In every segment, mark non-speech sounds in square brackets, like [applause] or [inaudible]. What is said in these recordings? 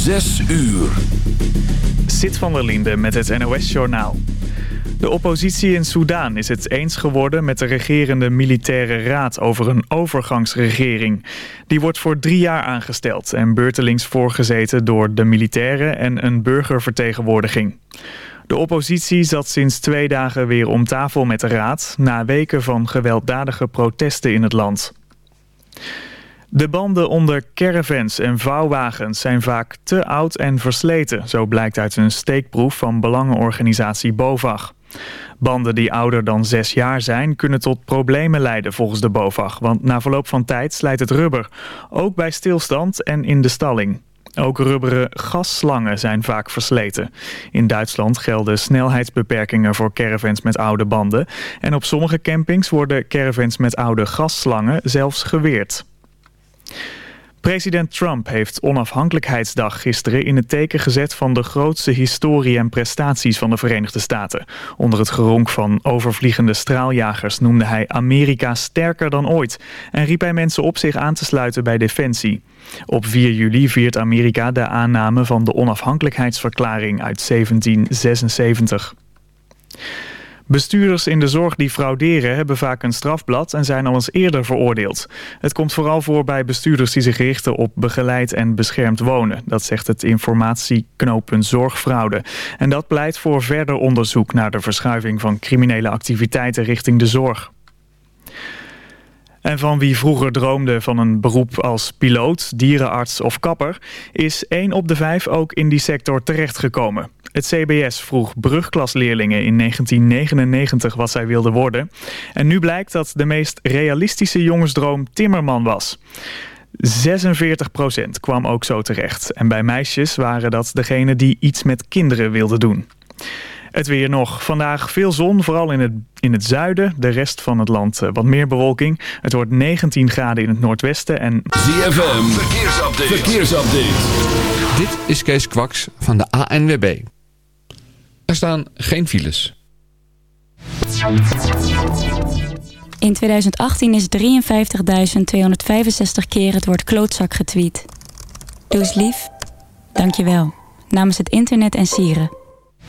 Zes uur. Zit van der Linde met het NOS-journaal. De oppositie in Soedan is het eens geworden met de regerende militaire raad over een overgangsregering. Die wordt voor drie jaar aangesteld en beurtelings voorgezeten door de militairen en een burgervertegenwoordiging. De oppositie zat sinds twee dagen weer om tafel met de raad... na weken van gewelddadige protesten in het land. De banden onder caravans en vouwwagens zijn vaak te oud en versleten. Zo blijkt uit een steekproef van belangenorganisatie BOVAG. Banden die ouder dan zes jaar zijn kunnen tot problemen leiden volgens de BOVAG. Want na verloop van tijd slijt het rubber. Ook bij stilstand en in de stalling. Ook rubberen gasslangen zijn vaak versleten. In Duitsland gelden snelheidsbeperkingen voor caravans met oude banden. En op sommige campings worden caravans met oude gasslangen zelfs geweerd. President Trump heeft onafhankelijkheidsdag gisteren in het teken gezet van de grootste historie en prestaties van de Verenigde Staten. Onder het geronk van overvliegende straaljagers noemde hij Amerika sterker dan ooit en riep hij mensen op zich aan te sluiten bij Defensie. Op 4 juli viert Amerika de aanname van de onafhankelijkheidsverklaring uit 1776. Bestuurders in de zorg die frauderen hebben vaak een strafblad en zijn al eens eerder veroordeeld. Het komt vooral voor bij bestuurders die zich richten op begeleid en beschermd wonen. Dat zegt het informatieknooppunt Zorgfraude. En dat pleit voor verder onderzoek naar de verschuiving van criminele activiteiten richting de zorg. En van wie vroeger droomde van een beroep als piloot, dierenarts of kapper... is één op de vijf ook in die sector terechtgekomen. Het CBS vroeg brugklasleerlingen in 1999 wat zij wilden worden. En nu blijkt dat de meest realistische jongensdroom timmerman was. 46% kwam ook zo terecht. En bij meisjes waren dat degenen die iets met kinderen wilden doen. Het weer nog. Vandaag veel zon, vooral in het, in het zuiden. De rest van het land eh, wat meer bewolking. Het wordt 19 graden in het noordwesten en... ZFM, verkeersupdate. verkeersupdate. Dit is Kees Kwaks van de ANWB. Er staan geen files. In 2018 is 53.265 keer het woord klootzak getweet. Doe eens lief. Dank je wel. Namens het internet en sieren.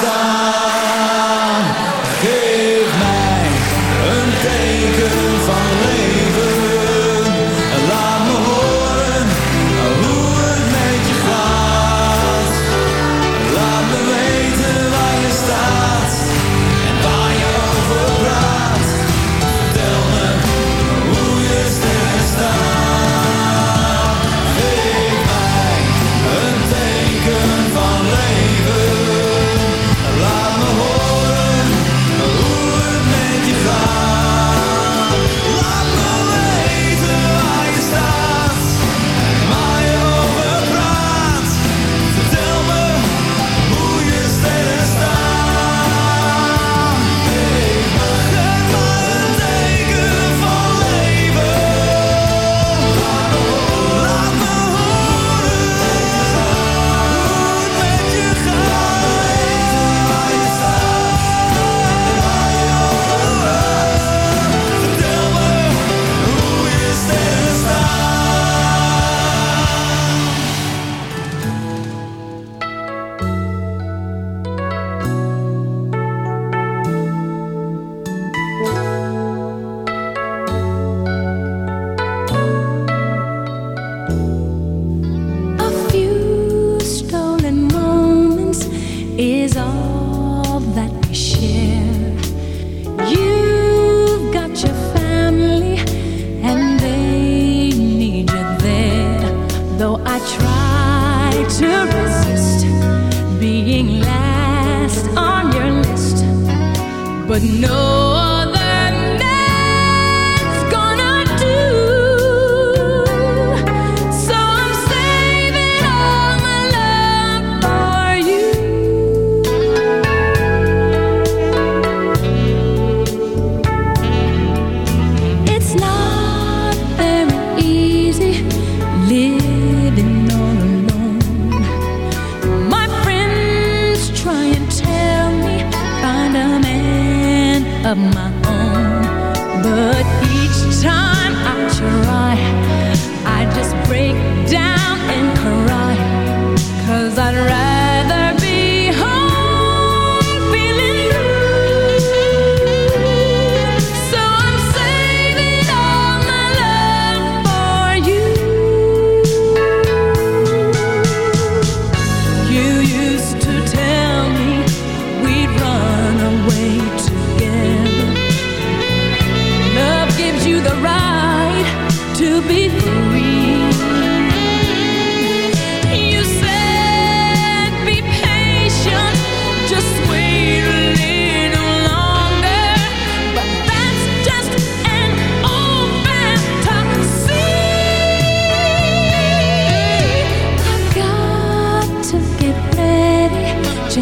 star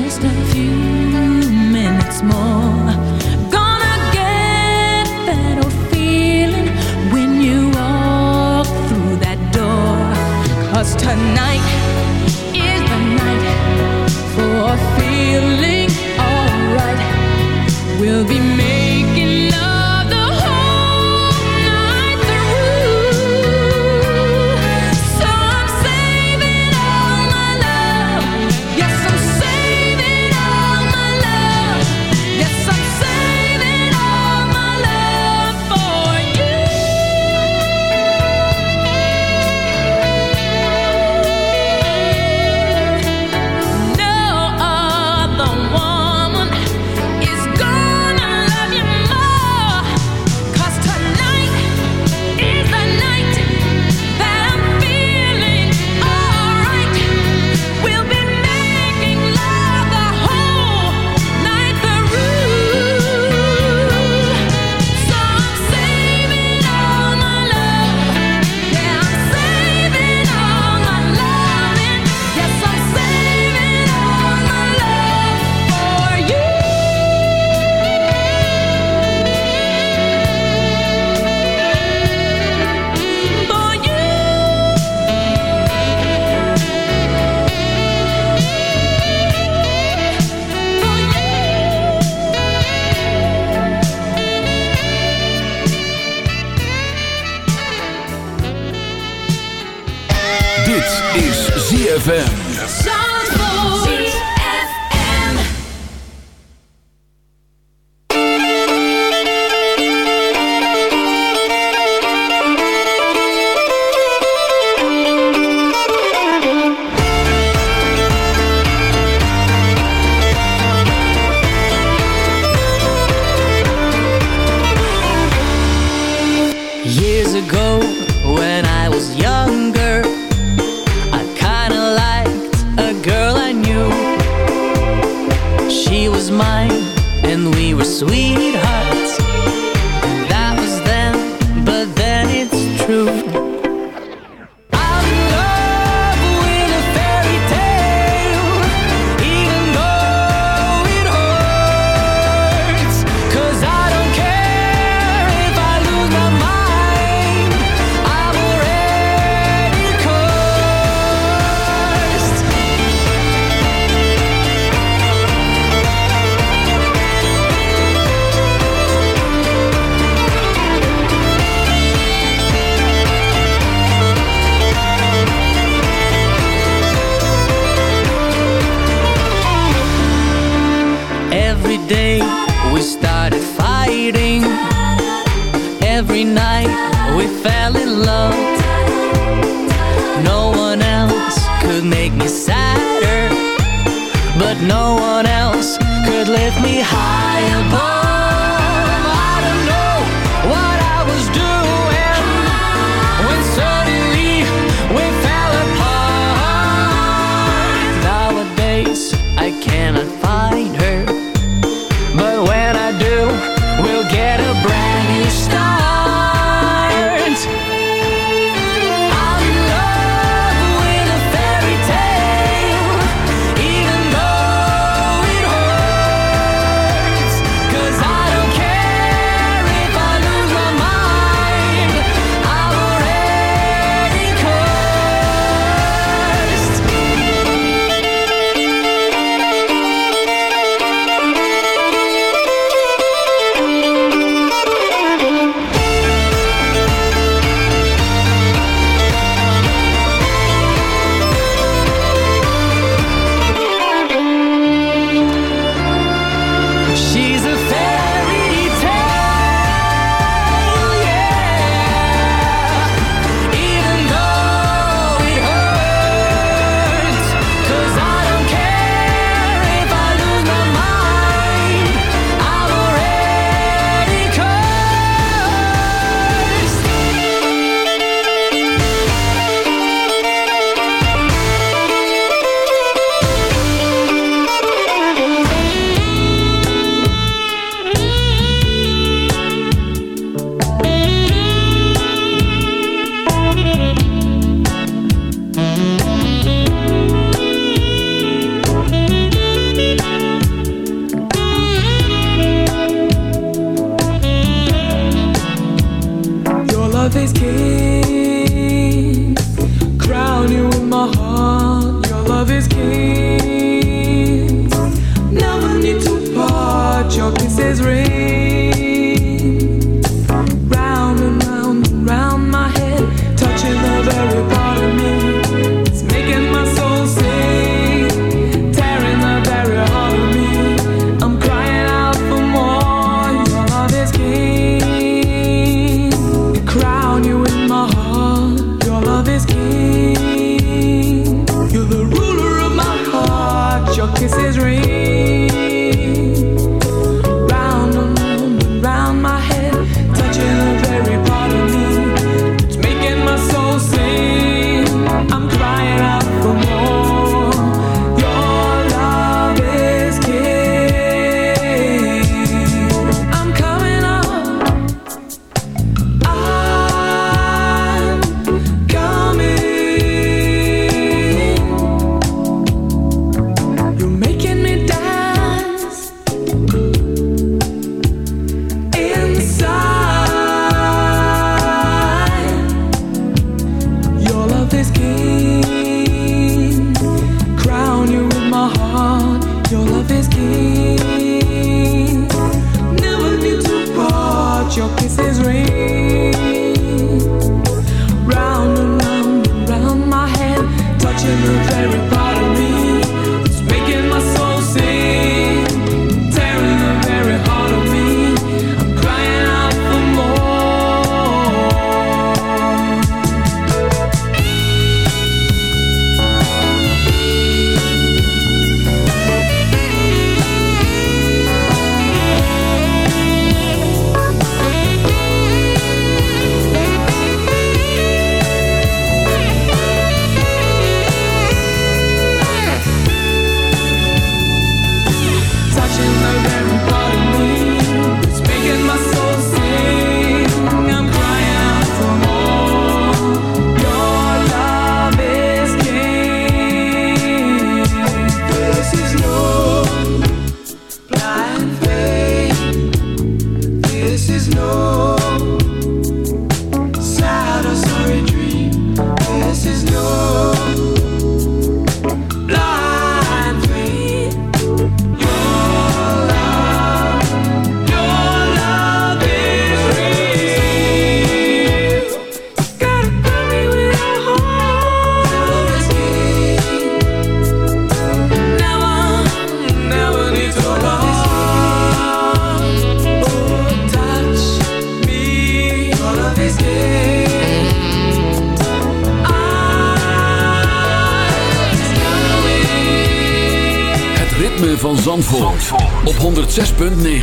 just a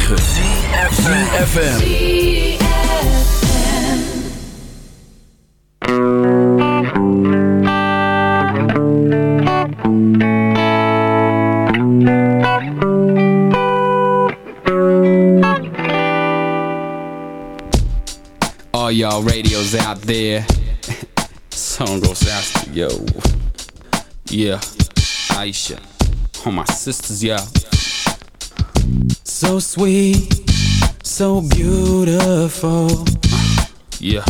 106.9 ZFM All y'all radios out there. [laughs] Song goes out to yo. Yeah Aisha. All my sisters, y'all. So sweet, so beautiful. Yeah.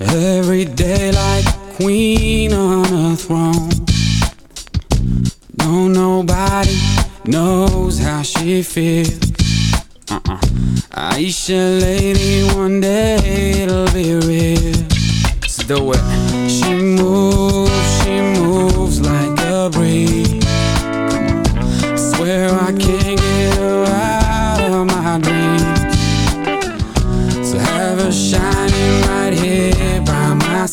Every day like queen on a throne. No, nobody knows how she feels. Uh-uh. Aisha, lady,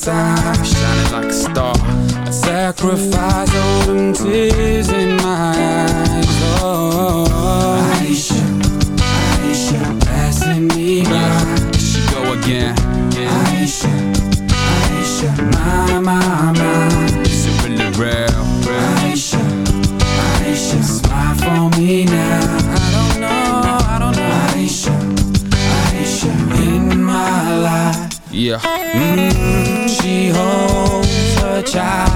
time Shining like a star I sacrifice all them tears in my eyes oh. tchau.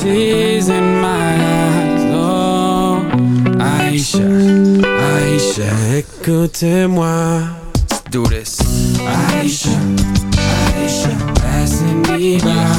tears in my eyes Oh, Aisha, Aisha Écoutez-moi. Let's do this. Aisha, Aisha Passing me by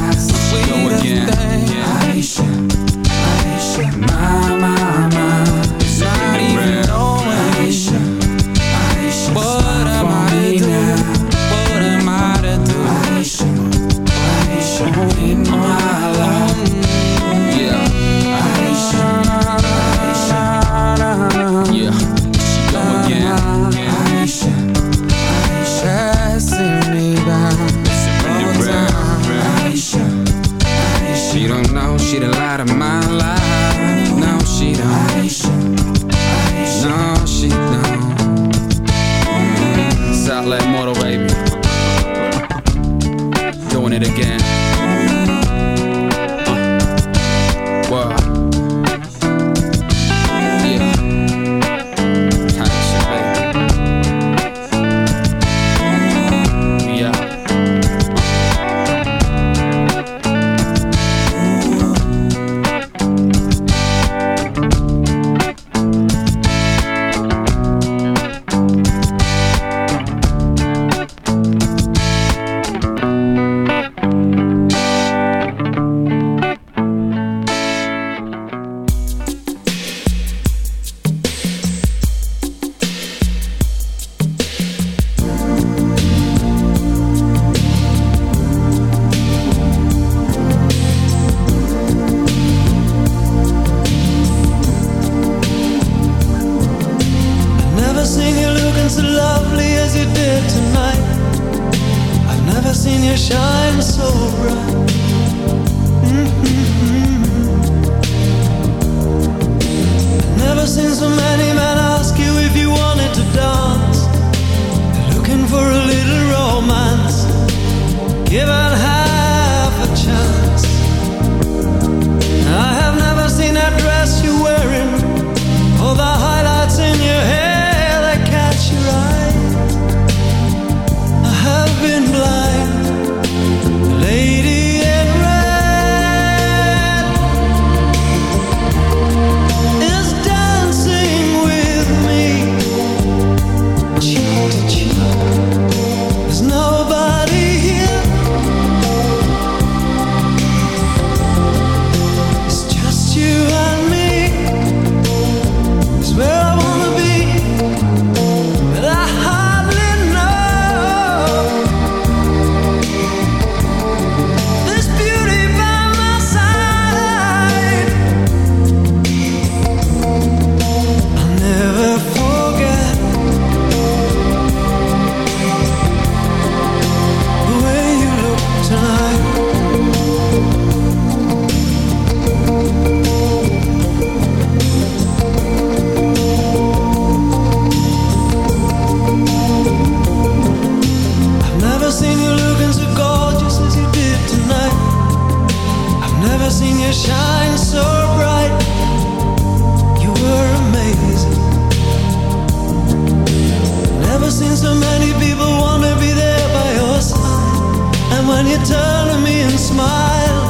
you turn to me and smile,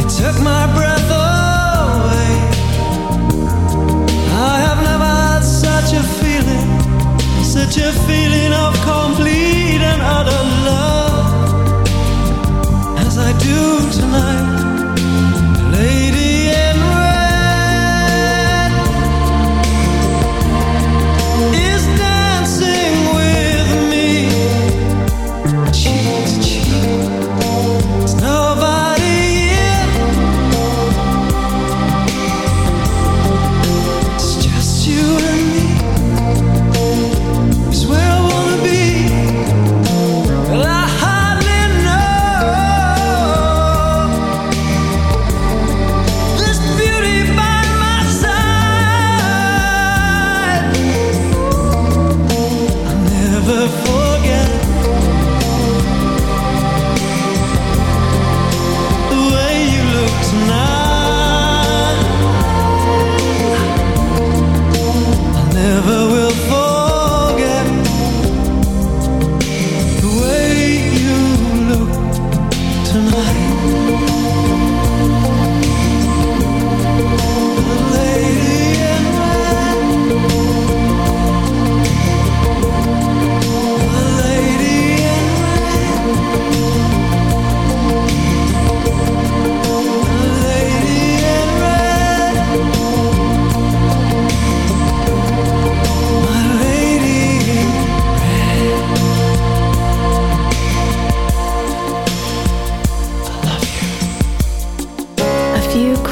it took my breath away. I have never had such a feeling, such a feeling of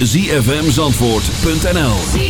www.zfmzandvoort.nl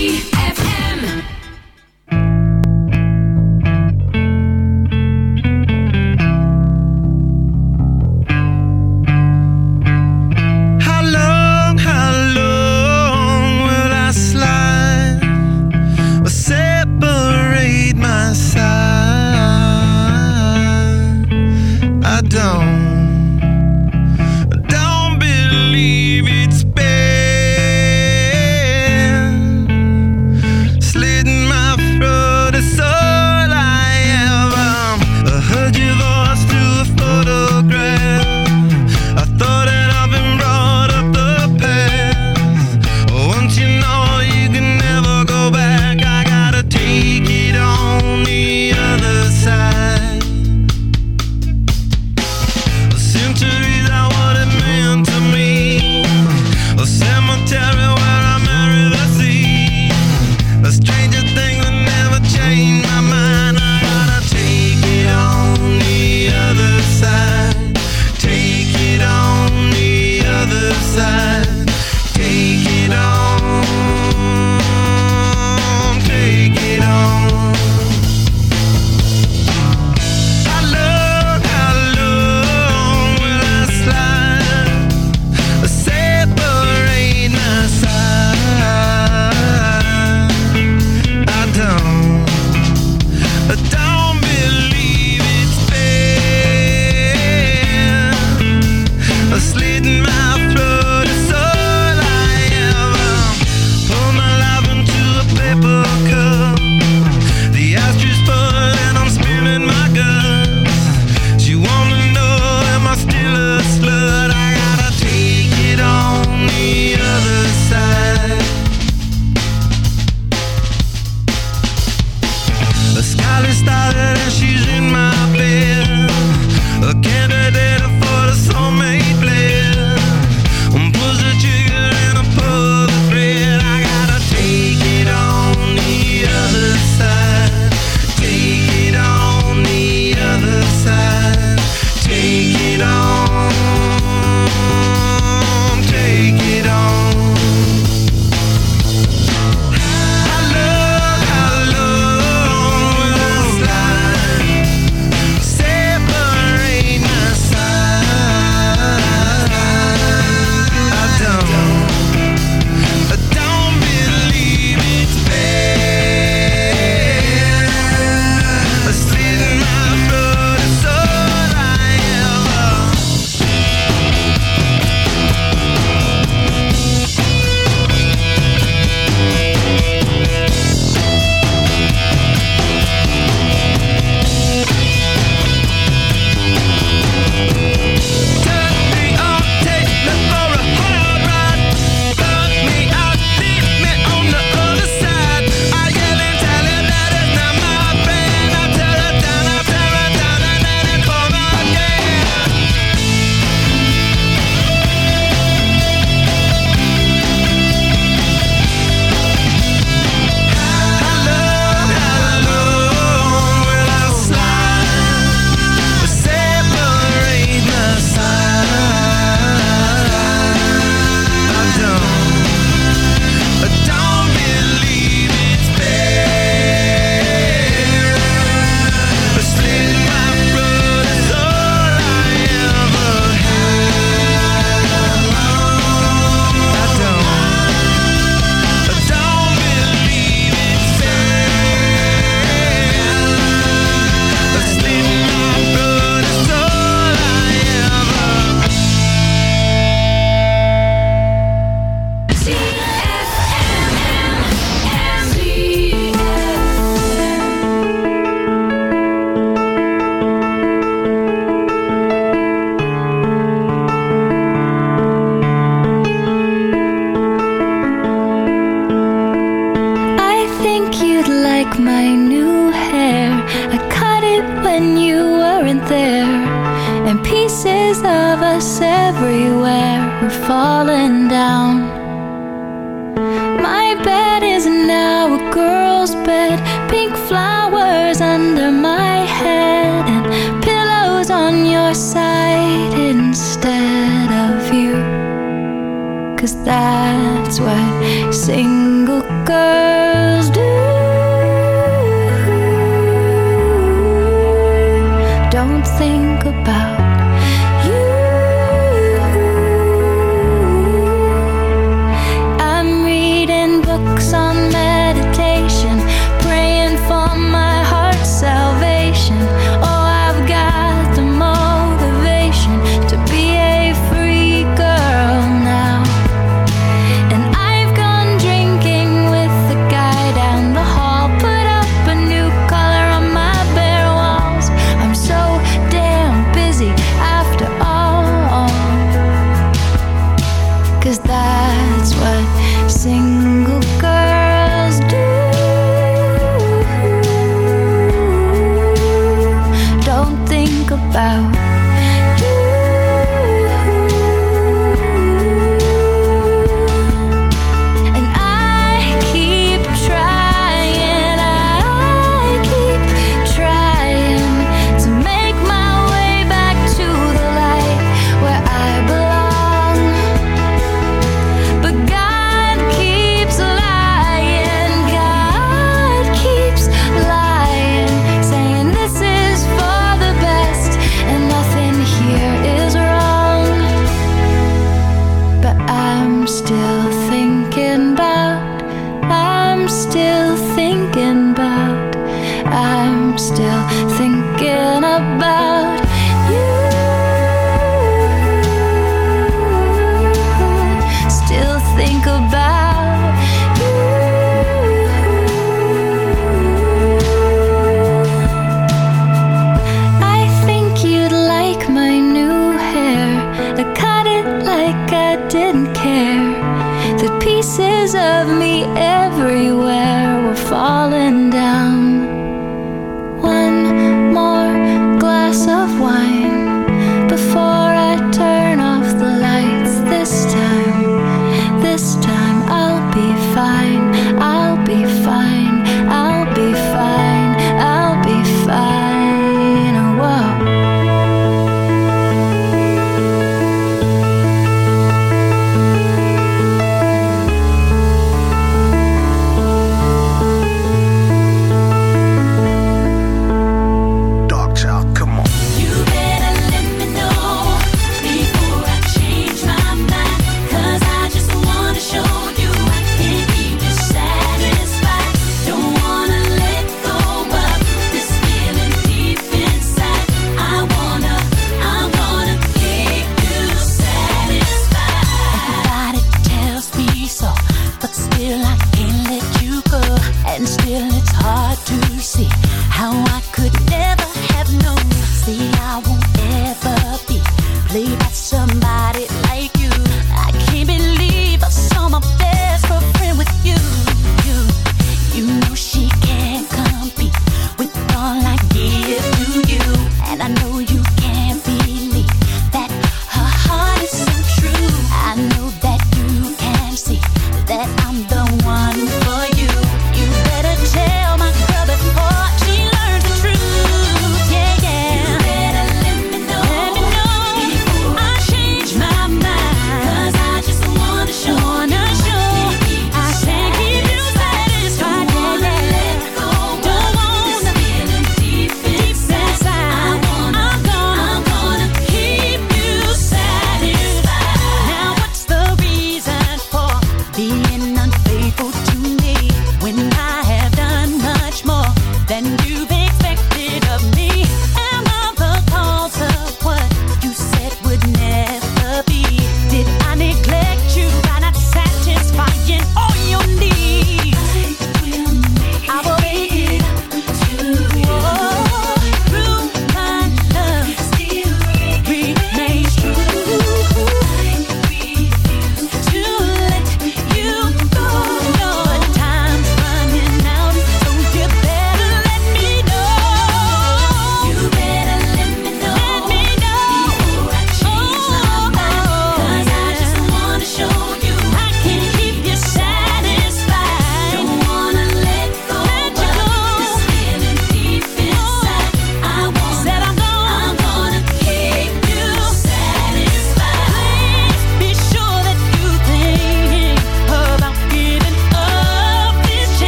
And still